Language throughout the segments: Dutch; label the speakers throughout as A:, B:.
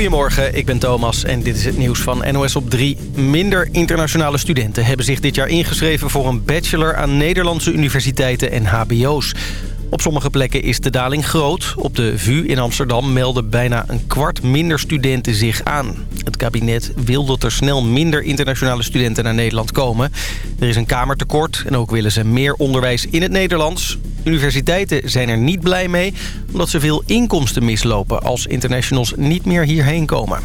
A: Goedemorgen, ik ben Thomas en dit is het nieuws van NOS op 3. Minder internationale studenten hebben zich dit jaar ingeschreven... voor een bachelor aan Nederlandse universiteiten en hbo's. Op sommige plekken is de daling groot. Op de VU in Amsterdam melden bijna een kwart minder studenten zich aan. Het kabinet wil dat er snel minder internationale studenten naar Nederland komen. Er is een kamertekort en ook willen ze meer onderwijs in het Nederlands. Universiteiten zijn er niet blij mee... omdat ze veel inkomsten mislopen als internationals niet meer hierheen komen.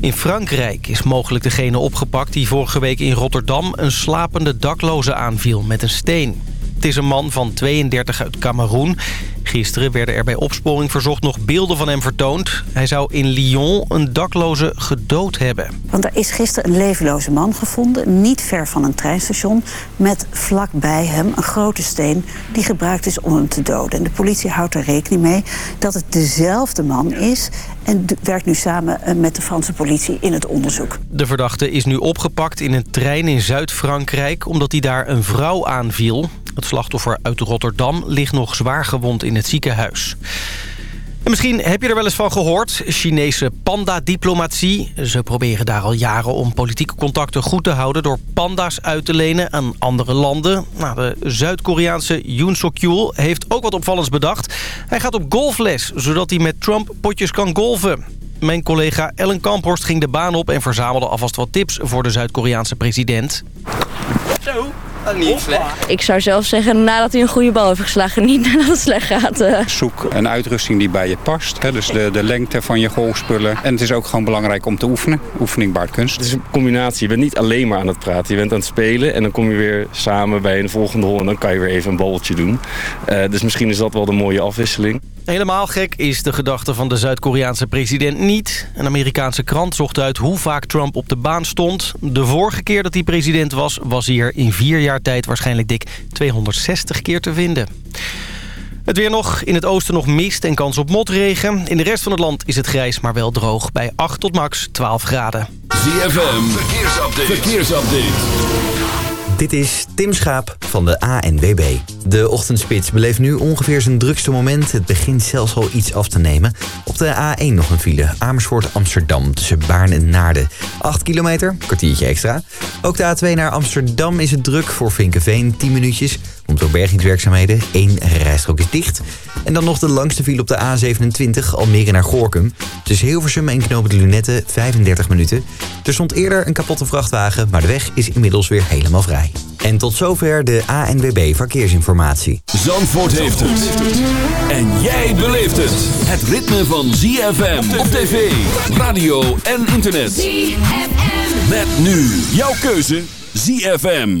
A: In Frankrijk is mogelijk degene opgepakt die vorige week in Rotterdam... een slapende dakloze aanviel met een steen. Het is een man van 32 uit Cameroen. Gisteren werden er bij opsporing verzocht nog beelden van hem vertoond. Hij zou in Lyon een dakloze gedood hebben.
B: Want er is gisteren een levenloze man gevonden, niet ver van een treinstation... met vlakbij hem een grote steen die gebruikt is om hem te doden. En de politie houdt er rekening mee dat het dezelfde man is... en werkt nu samen eh, met de Franse politie in het onderzoek.
A: De verdachte is nu opgepakt in een trein in Zuid-Frankrijk... omdat hij daar een vrouw aanviel. Het slachtoffer uit Rotterdam ligt nog zwaar gewond in het ziekenhuis. En misschien heb je er wel eens van gehoord. Chinese panda-diplomatie. Ze proberen daar al jaren om politieke contacten goed te houden... door panda's uit te lenen aan andere landen. Nou, de Zuid-Koreaanse Yoon Suk-yeol heeft ook wat opvallends bedacht. Hij gaat op golfles, zodat hij met Trump potjes kan golven. Mijn collega Ellen Kamphorst ging de baan op... en verzamelde alvast wat tips voor de Zuid-Koreaanse president.
C: Zo, niet slecht.
D: Ik zou zelf zeggen nadat hij een goede bal heeft geslagen, niet nadat het slecht gaat. eh.
E: Zoek een uitrusting die bij je past. Hè, dus de, de lengte van je golfspullen. En het is ook gewoon belangrijk om te oefenen. Oefening baart kunst.
F: Het is een combinatie. Je bent niet alleen maar aan het praten. Je bent aan het spelen en dan kom je weer samen bij een volgende hol... en dan kan je weer even een balletje doen. Eh, dus misschien is dat wel de mooie afwisseling.
A: Helemaal gek is de gedachte van de Zuid-Koreaanse president niet. Een Amerikaanse krant zocht uit hoe vaak Trump op de baan stond. De vorige keer dat hij president was, was hij er in vier jaar tijd waarschijnlijk dik 260 keer te vinden. Het weer nog. In het oosten nog mist en kans op motregen. In de rest van het land is het grijs, maar wel droog. Bij 8 tot max 12 graden.
G: ZFM, verkeersupdate. verkeersupdate.
H: Dit is Tim Schaap van de ANWB. De ochtendspits beleeft nu ongeveer zijn drukste moment. Het begint zelfs al iets af te nemen. Op de A1 nog een file. Amersfoort Amsterdam tussen Baarn en Naarden. 8 kilometer, kwartiertje extra. Ook de A2 naar Amsterdam is het druk voor Vinkenveen. 10 minuutjes. Komt door bergingswerkzaamheden. Eén rijstrook is dicht. En dan nog de langste file op de A27 Almere naar Gorkum. Tussen Hilversum en Knopen de Lunette 35 minuten. Er stond eerder een kapotte vrachtwagen, maar de weg is inmiddels weer helemaal vrij. En tot zover de ANWB Verkeersinformatie.
G: Zandvoort heeft het. En jij beleeft het. Het ritme van ZFM op tv, radio en internet. ZFM. Met nu jouw keuze ZFM.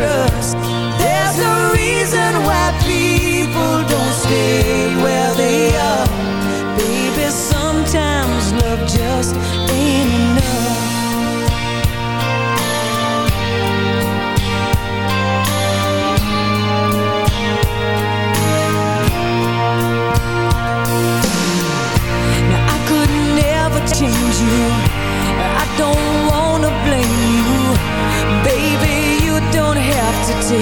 I: trust. There's no reason why people don't stay.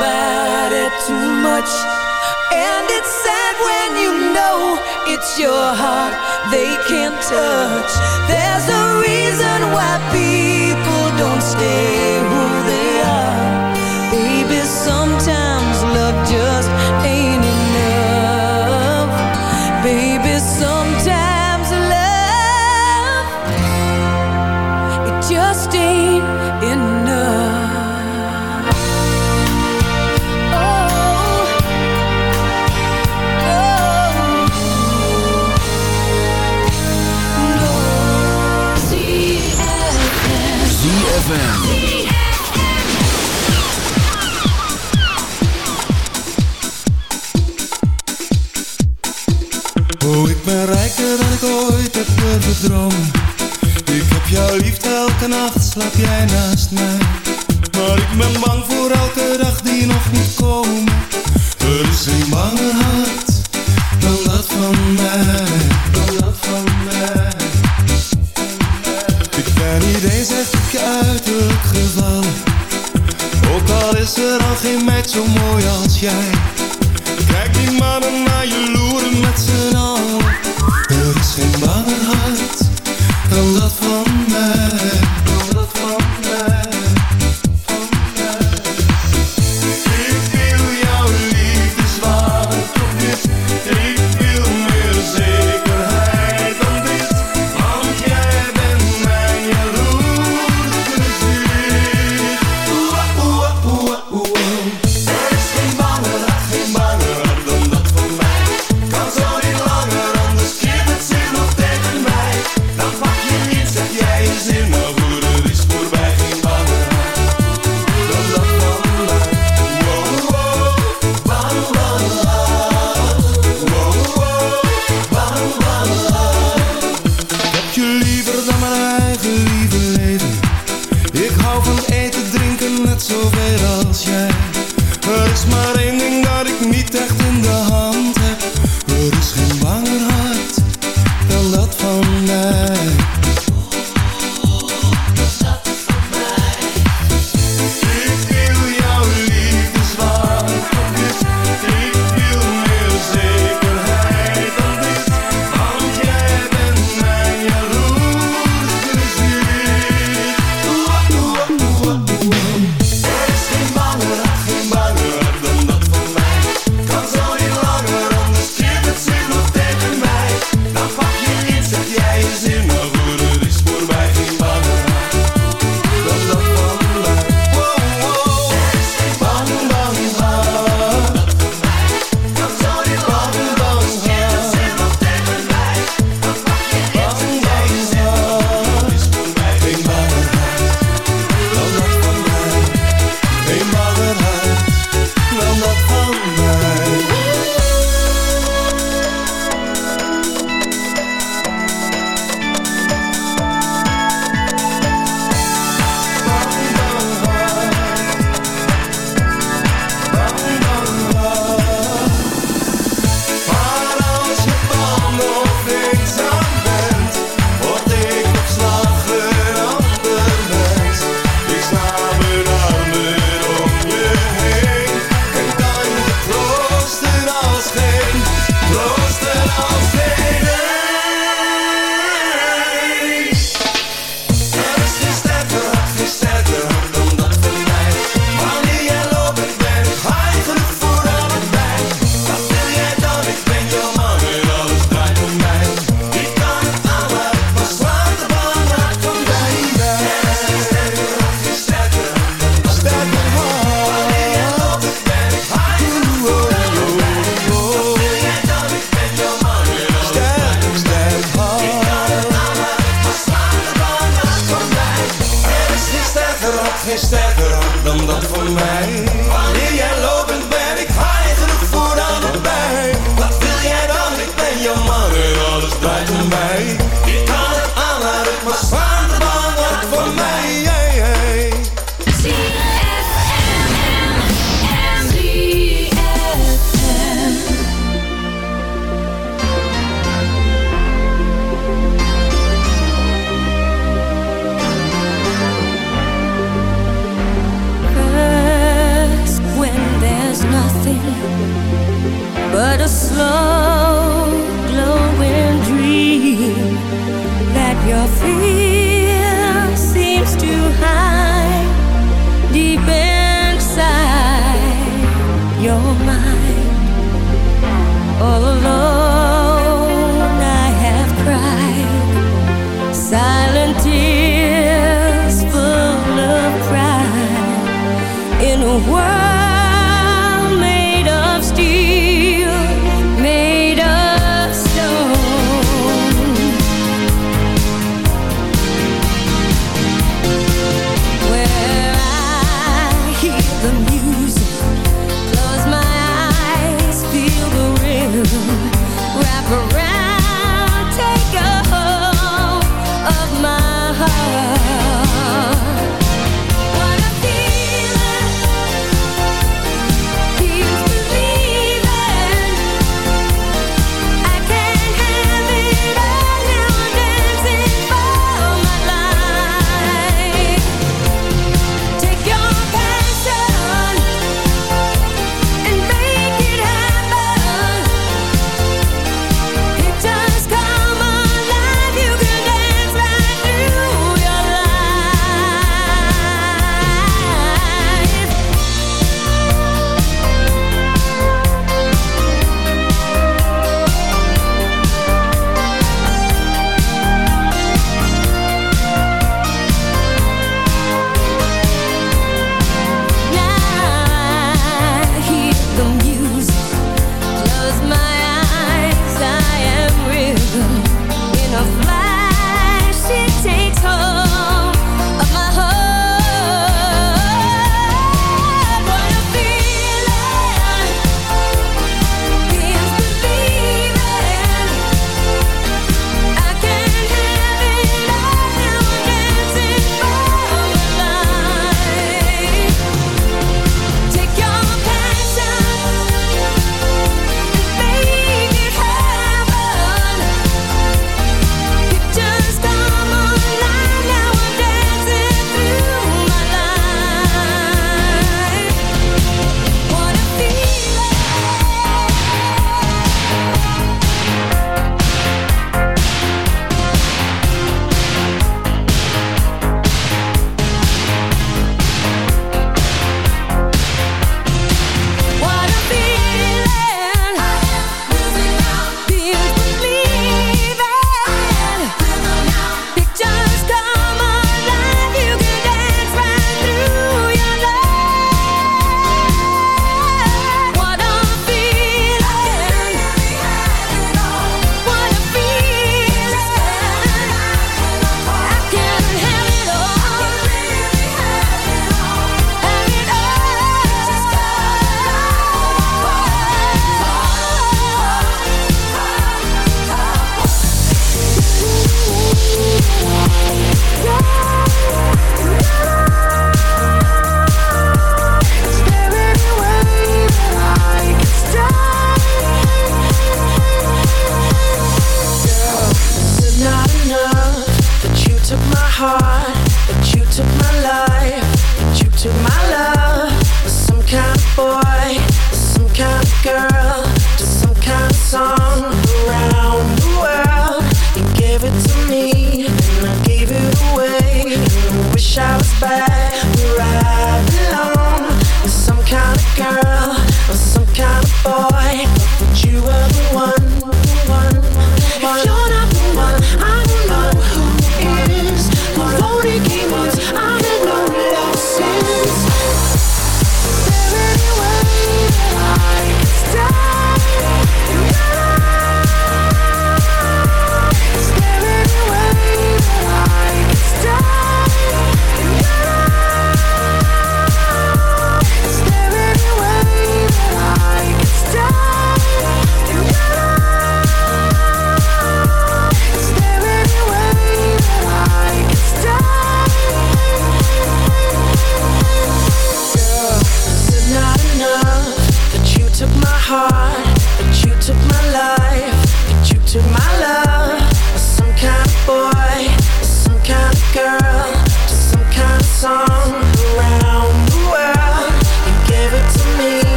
I: About it too much. And it's sad when you know it's your heart they can't touch. There's a reason why people don't stay.
J: Ik heb jou lief, elke nacht slaap jij naast mij. Maar ik ben bang voor elke dag die nog moet komen. Er is een banger hart dan dat van mij Dan dat van mij. Ik ben niet eens echt op je uiterlijk gevallen. Ook al is er al geen meid zo mooi als jij.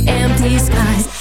K: the empty skies.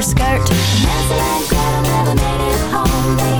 L: her skirt. Nancy and never made it home. They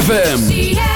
G: ZFM.